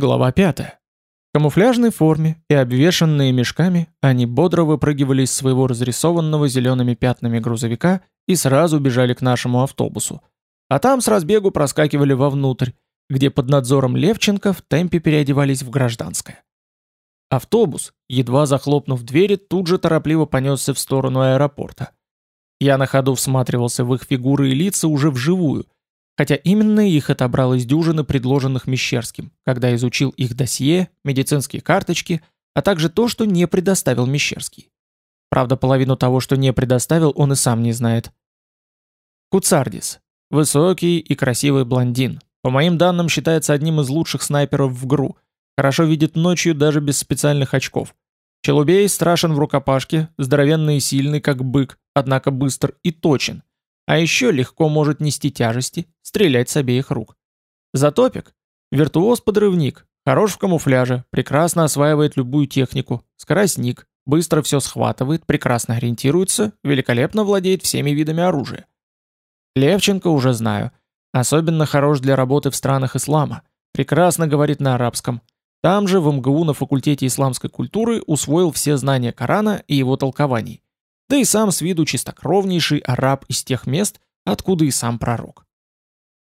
Глава 5. В камуфляжной форме и обвешанные мешками, они бодро выпрыгивали из своего разрисованного зелеными пятнами грузовика и сразу бежали к нашему автобусу. А там с разбегу проскакивали вовнутрь, где под надзором Левченко в темпе переодевались в гражданское. Автобус, едва захлопнув двери, тут же торопливо понесся в сторону аэропорта. Я на ходу всматривался в их фигуры и лица уже вживую – хотя именно их отобрал из дюжины предложенных Мещерским, когда изучил их досье, медицинские карточки, а также то, что не предоставил Мещерский. Правда, половину того, что не предоставил, он и сам не знает. Куцардис. Высокий и красивый блондин. По моим данным, считается одним из лучших снайперов в ГРУ. Хорошо видит ночью даже без специальных очков. Челубей страшен в рукопашке, здоровенный и сильный, как бык, однако быстр и точен – а еще легко может нести тяжести, стрелять с обеих рук. Затопик – виртуоз-подрывник, хорош в камуфляже, прекрасно осваивает любую технику, скоростник, быстро все схватывает, прекрасно ориентируется, великолепно владеет всеми видами оружия. Левченко уже знаю. Особенно хорош для работы в странах ислама. Прекрасно говорит на арабском. Там же в МГУ на факультете исламской культуры усвоил все знания Корана и его толкований да и сам с виду чистокровнейший араб из тех мест, откуда и сам пророк.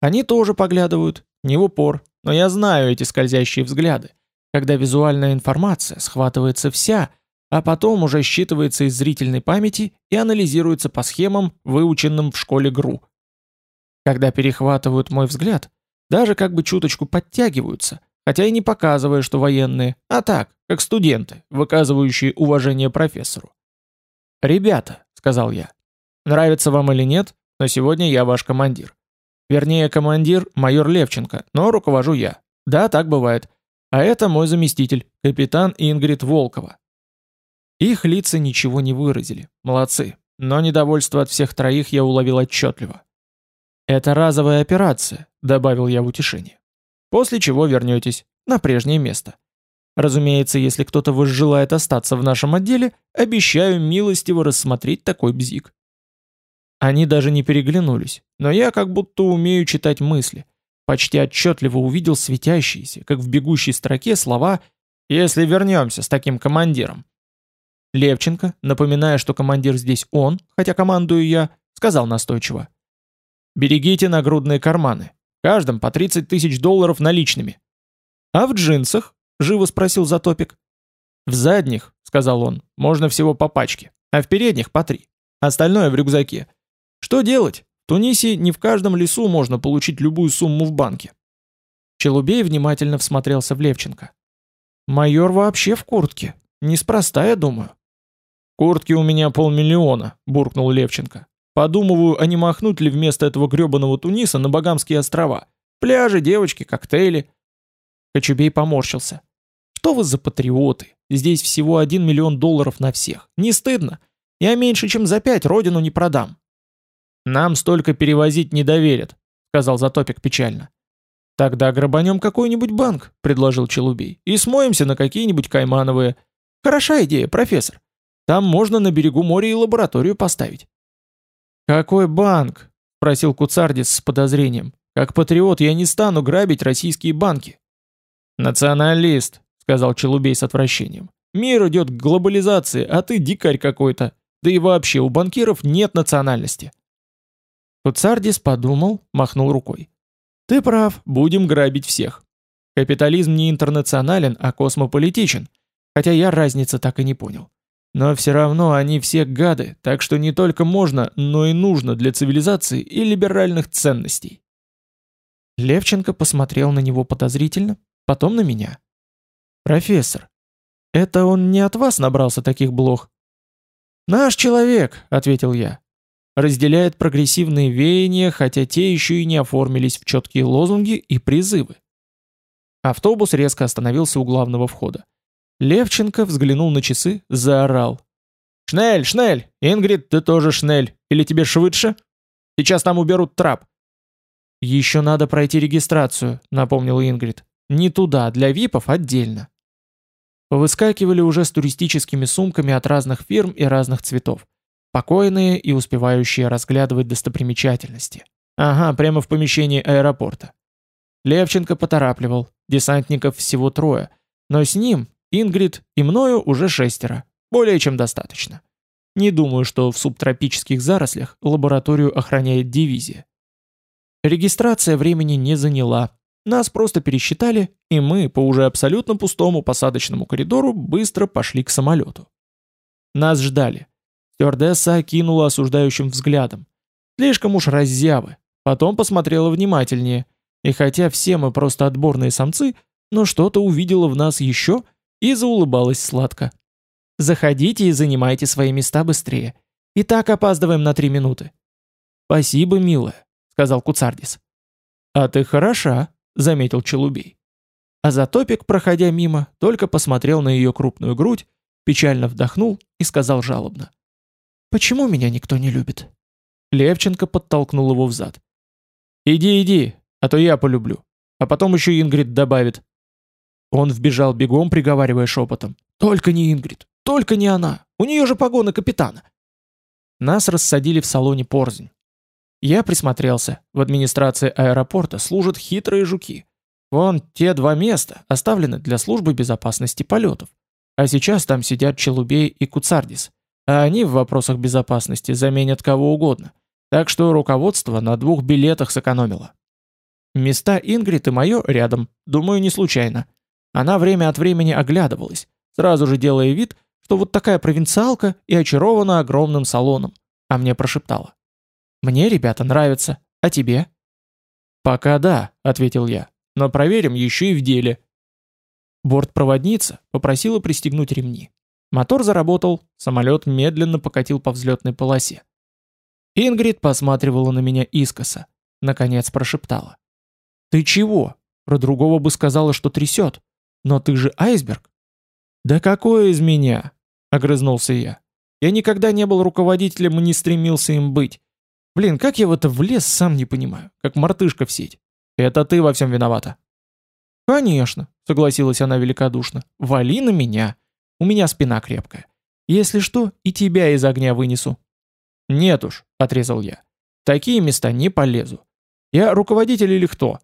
Они тоже поглядывают, не в упор, но я знаю эти скользящие взгляды, когда визуальная информация схватывается вся, а потом уже считывается из зрительной памяти и анализируется по схемам, выученным в школе ГРУ. Когда перехватывают мой взгляд, даже как бы чуточку подтягиваются, хотя и не показывая, что военные, а так, как студенты, выказывающие уважение профессору. «Ребята», — сказал я, — «нравится вам или нет, но сегодня я ваш командир. Вернее, командир — майор Левченко, но руковожу я. Да, так бывает. А это мой заместитель, капитан Ингрид Волкова». Их лица ничего не выразили, молодцы, но недовольство от всех троих я уловил отчетливо. «Это разовая операция», — добавил я в утешение. «После чего вернетесь на прежнее место. Разумеется, если кто-то возжелает остаться в нашем отделе, обещаю милостиво рассмотреть такой бзик. Они даже не переглянулись, но я как будто умею читать мысли. Почти отчетливо увидел светящиеся, как в бегущей строке, слова «если вернемся с таким командиром». Левченко, напоминая, что командир здесь он, хотя командую я, сказал настойчиво. «Берегите нагрудные карманы. Каждым по 30 тысяч долларов наличными. А в джинсах — живо спросил Затопик. «В задних», — сказал он, — «можно всего по пачке, а в передних по три. Остальное в рюкзаке. Что делать? В Тунисе не в каждом лесу можно получить любую сумму в банке». Челубей внимательно всмотрелся в Левченко. «Майор вообще в куртке. Неспроста, я думаю». «Куртки у меня полмиллиона», — буркнул Левченко. «Подумываю, а не махнуть ли вместо этого гребаного Туниса на Багамские острова? Пляжи, девочки, коктейли». Кочубей поморщился. Что вы за патриоты? Здесь всего 1 миллион долларов на всех. Не стыдно? Я меньше, чем за пять родину не продам. Нам столько перевозить не доверят, сказал Затопик печально. Тогда грабанем какой-нибудь банк, предложил Челубей, и смоемся на какие-нибудь каймановые. Хороша идея, профессор. Там можно на берегу моря и лабораторию поставить. Какой банк? спросил Куцардис с подозрением. Как патриот я не стану грабить российские банки. Националист, сказал Челубей с отвращением. «Мир идет к глобализации, а ты дикарь какой-то. Да и вообще, у банкиров нет национальности». Туцардис подумал, махнул рукой. «Ты прав, будем грабить всех. Капитализм не интернационален, а космополитичен, хотя я разницы так и не понял. Но все равно они все гады, так что не только можно, но и нужно для цивилизации и либеральных ценностей». Левченко посмотрел на него подозрительно, потом на меня. «Профессор, это он не от вас набрался таких блох?» «Наш человек», — ответил я. «Разделяет прогрессивные веяния, хотя те еще и не оформились в четкие лозунги и призывы». Автобус резко остановился у главного входа. Левченко взглянул на часы, заорал. «Шнель, Шнель! Ингрид, ты тоже Шнель! Или тебе швыдше? Сейчас там уберут трап!» «Еще надо пройти регистрацию», — напомнил Ингрид. «Не туда, для випов отдельно». Повыскакивали уже с туристическими сумками от разных фирм и разных цветов. Покойные и успевающие разглядывать достопримечательности. Ага, прямо в помещении аэропорта. Левченко поторапливал. Десантников всего трое. Но с ним, Ингрид и мною уже шестеро. Более чем достаточно. Не думаю, что в субтропических зарослях лабораторию охраняет дивизия. Регистрация времени не заняла. Нас просто пересчитали, и мы по уже абсолютно пустому посадочному коридору быстро пошли к самолету. Нас ждали. Стюардесса окинула осуждающим взглядом. Слишком уж раззявы. Потом посмотрела внимательнее. И хотя все мы просто отборные самцы, но что-то увидела в нас еще и заулыбалась сладко. «Заходите и занимайте свои места быстрее. И так опаздываем на три минуты». «Спасибо, милая», — сказал Куцардис. «А ты хороша», — заметил Челубей. А Затопик, проходя мимо, только посмотрел на ее крупную грудь, печально вдохнул и сказал жалобно. «Почему меня никто не любит?» Левченко подтолкнул его взад. «Иди, иди, а то я полюблю. А потом еще Ингрид добавит». Он вбежал бегом, приговаривая шепотом. «Только не Ингрид, только не она. У нее же погоны капитана». Нас рассадили в салоне порзнь. Я присмотрелся. В администрации аэропорта служат хитрые жуки. Вон те два места оставлены для службы безопасности полетов. А сейчас там сидят Челубей и Куцардис. А они в вопросах безопасности заменят кого угодно. Так что руководство на двух билетах сэкономило. Места Ингрид и мое рядом, думаю, не случайно. Она время от времени оглядывалась, сразу же делая вид, что вот такая провинциалка и очарована огромным салоном, а мне прошептала. «Мне ребята нравятся, а тебе?» «Пока да», — ответил я, — «но проверим еще и в деле». Бортпроводница попросила пристегнуть ремни. Мотор заработал, самолет медленно покатил по взлетной полосе. Ингрид посматривала на меня искоса, наконец прошептала. «Ты чего? Про другого бы сказала, что трясет. Но ты же айсберг». «Да какое из меня?» — огрызнулся я. «Я никогда не был руководителем и не стремился им быть. Блин, как я в это влез, сам не понимаю, как мартышка в сеть. Это ты во всем виновата». «Конечно», — согласилась она великодушно. «Вали на меня. У меня спина крепкая. Если что, и тебя из огня вынесу». «Нет уж», — отрезал я. «Такие места не полезу. Я руководитель или кто?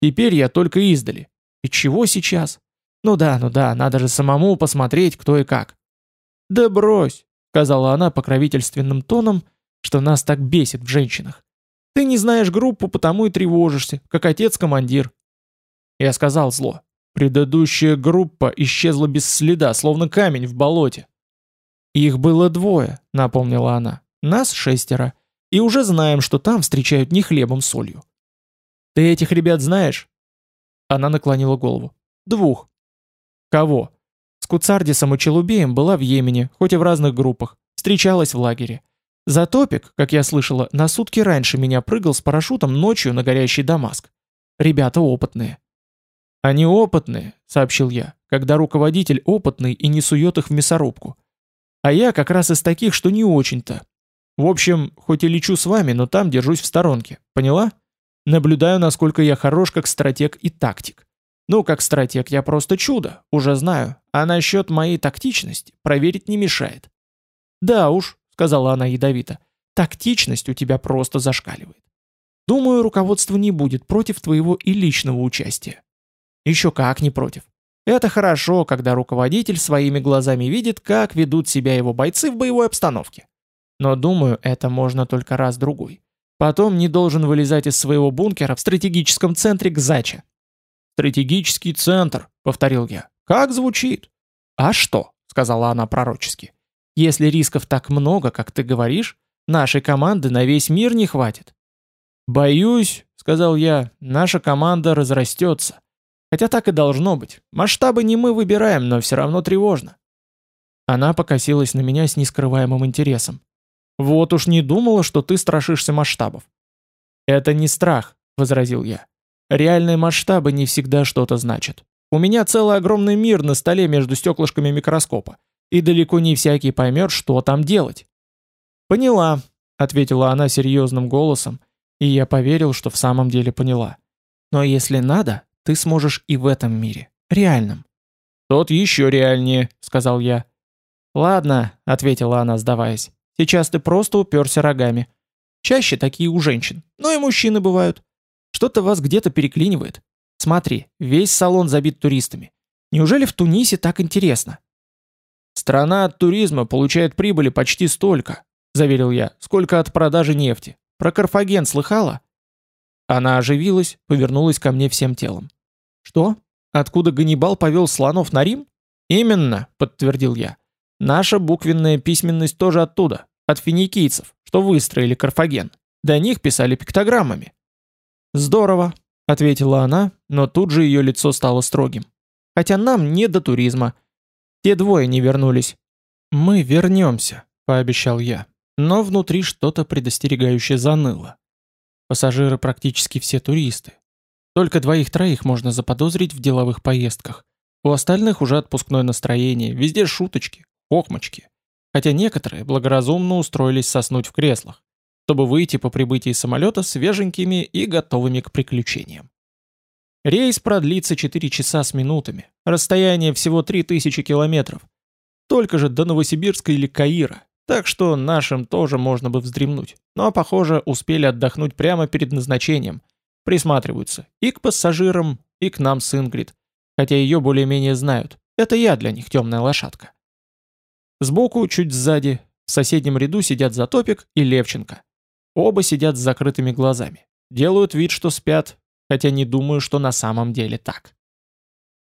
Теперь я только издали. И чего сейчас? Ну да, ну да, надо же самому посмотреть, кто и как». «Да брось», — сказала она покровительственным тоном, что нас так бесит в женщинах. «Ты не знаешь группу, потому и тревожишься, как отец-командир». Я сказал зло. Предыдущая группа исчезла без следа, словно камень в болоте. «Их было двое», — напомнила она. «Нас шестеро. И уже знаем, что там встречают не хлебом солью». «Ты этих ребят знаешь?» Она наклонила голову. «Двух». «Кого?» С Куцардисом и Челубеем была в Йемене, хоть и в разных группах. Встречалась в лагере. Затопик, как я слышала, на сутки раньше меня прыгал с парашютом ночью на горящий Дамаск. Ребята опытные. «Они опытные», — сообщил я, когда руководитель опытный и не сует их в мясорубку. А я как раз из таких, что не очень-то. В общем, хоть и лечу с вами, но там держусь в сторонке. Поняла? Наблюдаю, насколько я хорош как стратег и тактик. Ну, как стратег я просто чудо, уже знаю. А насчет моей тактичности проверить не мешает. Да уж, сказала она ядовито, тактичность у тебя просто зашкаливает. Думаю, руководство не будет против твоего и личного участия. Еще как не против. Это хорошо, когда руководитель своими глазами видит, как ведут себя его бойцы в боевой обстановке. Но думаю, это можно только раз-другой. Потом не должен вылезать из своего бункера в стратегическом центре Гзача. «Стратегический центр», — повторил я. «Как звучит?» «А что?» — сказала она пророчески. «Если рисков так много, как ты говоришь, нашей команды на весь мир не хватит». «Боюсь», — сказал я, — «наша команда разрастется. Хотя так и должно быть. Масштабы не мы выбираем, но все равно тревожно. Она покосилась на меня с нескрываемым интересом. «Вот уж не думала, что ты страшишься масштабов». «Это не страх», — возразил я. «Реальные масштабы не всегда что-то значат. У меня целый огромный мир на столе между стеклышками микроскопа, и далеко не всякий поймет, что там делать». «Поняла», — ответила она серьезным голосом, и я поверил, что в самом деле поняла. «Но если надо, ты сможешь и в этом мире, реальном. «Тот еще реальнее», — сказал я. «Ладно», — ответила она, сдаваясь. «Сейчас ты просто уперся рогами. Чаще такие у женщин, но и мужчины бывают. Что-то вас где-то переклинивает. Смотри, весь салон забит туристами. Неужели в Тунисе так интересно? Страна от туризма получает прибыли почти столько, заверил я, сколько от продажи нефти. Про Карфаген слыхала? Она оживилась, повернулась ко мне всем телом. Что? Откуда Ганнибал повел слонов на Рим? Именно, подтвердил я. Наша буквенная письменность тоже оттуда, от финикийцев, что выстроили Карфаген. До них писали пиктограммами. Здорово, ответила она, но тут же ее лицо стало строгим. Хотя нам не до туризма. Те двое не вернулись. Мы вернемся, пообещал я. Но внутри что-то предостерегающее заныло. Пассажиры практически все туристы. Только двоих-троих можно заподозрить в деловых поездках. У остальных уже отпускное настроение, везде шуточки, хохмочки. Хотя некоторые благоразумно устроились соснуть в креслах, чтобы выйти по прибытии самолета свеженькими и готовыми к приключениям. Рейс продлится 4 часа с минутами, расстояние всего 3000 километров. Только же до Новосибирска или Каира, так что нашим тоже можно бы вздремнуть. Но, похоже, успели отдохнуть прямо перед назначением. Присматриваются и к пассажирам, и к нам с Ингрид. Хотя ее более-менее знают. Это я для них темная лошадка. Сбоку, чуть сзади, в соседнем ряду сидят Затопик и Левченко. Оба сидят с закрытыми глазами. Делают вид, что спят, хотя не думаю, что на самом деле так.